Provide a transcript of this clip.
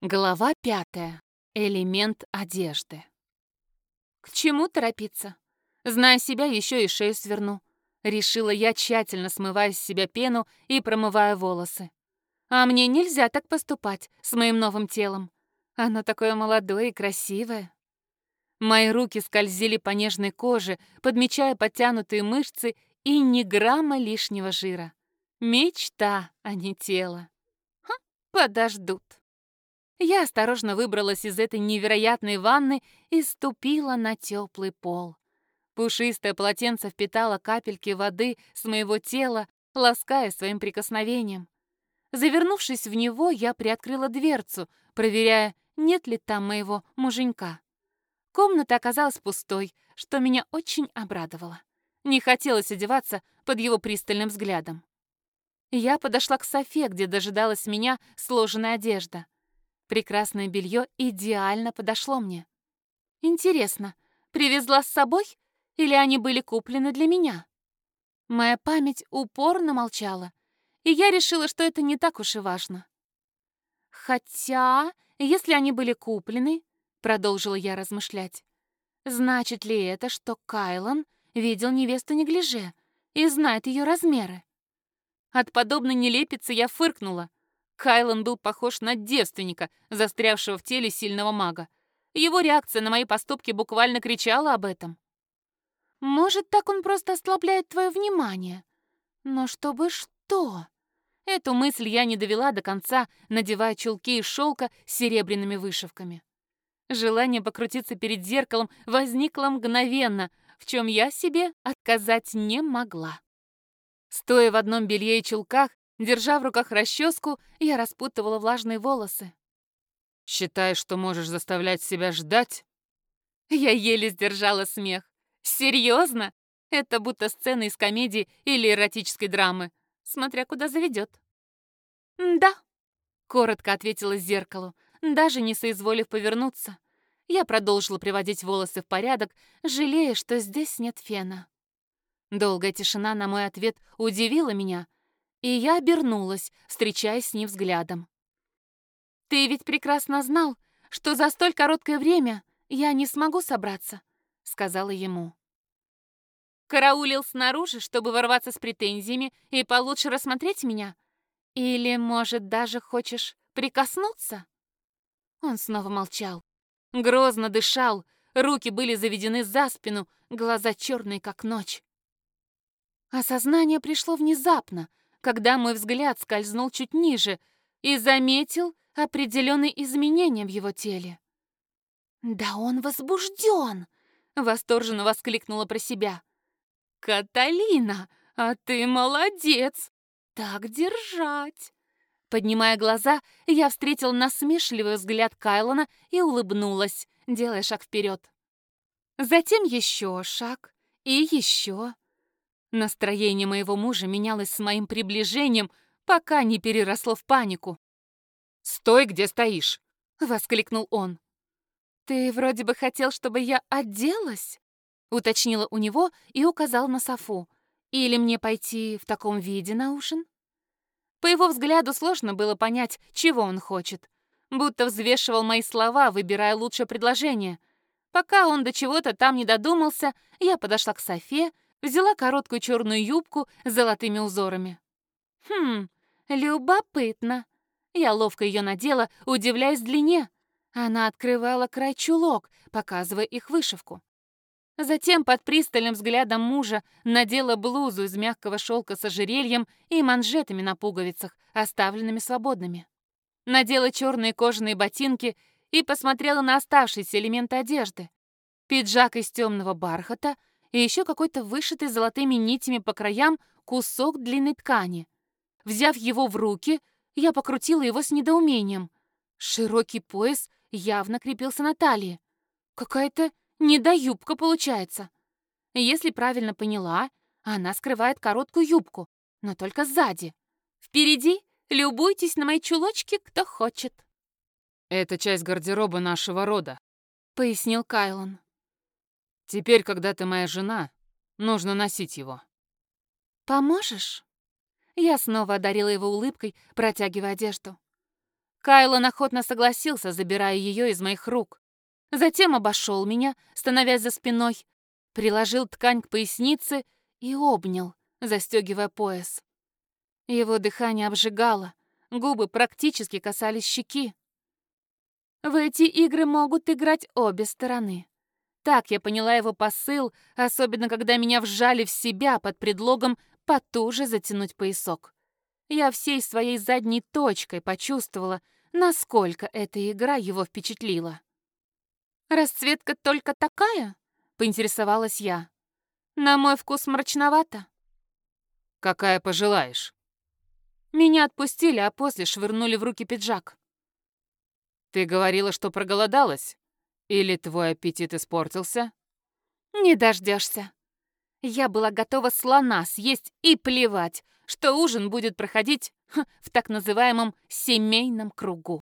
Глава пятая. Элемент одежды. К чему торопиться? Зная себя, еще и шею сверну. Решила я, тщательно смывая с себя пену и промывая волосы. А мне нельзя так поступать с моим новым телом. Оно такое молодое и красивое. Мои руки скользили по нежной коже, подмечая подтянутые мышцы и ни грамма лишнего жира. Мечта, а не тело. Ха, подождут. Я осторожно выбралась из этой невероятной ванны и ступила на теплый пол. Пушистое полотенце впитало капельки воды с моего тела, лаская своим прикосновением. Завернувшись в него, я приоткрыла дверцу, проверяя, нет ли там моего муженька. Комната оказалась пустой, что меня очень обрадовало. Не хотелось одеваться под его пристальным взглядом. Я подошла к Софе, где дожидалась меня сложенная одежда — Прекрасное белье идеально подошло мне. Интересно, привезла с собой или они были куплены для меня? Моя память упорно молчала, и я решила, что это не так уж и важно. Хотя, если они были куплены, продолжила я размышлять, значит ли это, что Кайлан видел невесту неглиже и знает ее размеры? От подобной нелепицы я фыркнула, Кайлан был похож на девственника, застрявшего в теле сильного мага. Его реакция на мои поступки буквально кричала об этом. «Может, так он просто ослабляет твое внимание? Но чтобы что?» Эту мысль я не довела до конца, надевая чулки из шелка с серебряными вышивками. Желание покрутиться перед зеркалом возникло мгновенно, в чем я себе отказать не могла. Стоя в одном белье и чулках, Держа в руках расческу, я распутывала влажные волосы. «Считаешь, что можешь заставлять себя ждать?» Я еле сдержала смех. «Серьезно? Это будто сцена из комедии или эротической драмы, смотря куда заведет». «Да», — коротко ответила зеркалу, даже не соизволив повернуться. Я продолжила приводить волосы в порядок, жалея, что здесь нет фена. Долгая тишина на мой ответ удивила меня — и я обернулась, встречаясь с ним взглядом. «Ты ведь прекрасно знал, что за столь короткое время я не смогу собраться», — сказала ему. «Караулил снаружи, чтобы ворваться с претензиями и получше рассмотреть меня? Или, может, даже хочешь прикоснуться?» Он снова молчал. Грозно дышал, руки были заведены за спину, глаза черные, как ночь. Осознание пришло внезапно, когда мой взгляд скользнул чуть ниже и заметил определенные изменения в его теле. «Да он возбужден!» — восторженно воскликнула про себя. «Каталина, а ты молодец! Так держать!» Поднимая глаза, я встретил насмешливый взгляд Кайлона и улыбнулась, делая шаг вперед. Затем еще шаг и еще. Настроение моего мужа менялось с моим приближением, пока не переросло в панику. «Стой, где стоишь!» — воскликнул он. «Ты вроде бы хотел, чтобы я оделась?» — уточнила у него и указал на Софу. «Или мне пойти в таком виде на ужин?» По его взгляду сложно было понять, чего он хочет. Будто взвешивал мои слова, выбирая лучшее предложение. Пока он до чего-то там не додумался, я подошла к Софе взяла короткую черную юбку с золотыми узорами. Хм, любопытно. Я ловко ее надела, удивляясь длине. Она открывала край чулок, показывая их вышивку. Затем под пристальным взглядом мужа надела блузу из мягкого шелка с ожерельем и манжетами на пуговицах, оставленными свободными. Надела черные кожаные ботинки и посмотрела на оставшиеся элементы одежды. Пиджак из темного бархата, и еще какой-то вышитый золотыми нитями по краям кусок длинной ткани. Взяв его в руки, я покрутила его с недоумением. Широкий пояс явно крепился на талии. Какая-то недоюбка получается. Если правильно поняла, она скрывает короткую юбку, но только сзади. Впереди любуйтесь на мои чулочки, кто хочет. «Это часть гардероба нашего рода», — пояснил Кайлон. Теперь, когда ты моя жена, нужно носить его. Поможешь? Я снова одарила его улыбкой, протягивая одежду. Кайлон охотно согласился, забирая ее из моих рук. Затем обошел меня, становясь за спиной, приложил ткань к пояснице и обнял, застегивая пояс. Его дыхание обжигало, губы практически касались щеки. В эти игры могут играть обе стороны. Так я поняла его посыл, особенно когда меня вжали в себя под предлогом потуже затянуть поясок. Я всей своей задней точкой почувствовала, насколько эта игра его впечатлила. «Расцветка только такая?» — поинтересовалась я. «На мой вкус мрачновато». «Какая пожелаешь?» Меня отпустили, а после швырнули в руки пиджак. «Ты говорила, что проголодалась? Или твой аппетит испортился?» «Не дождешься. Я была готова слона съесть и плевать, что ужин будет проходить в так называемом семейном кругу.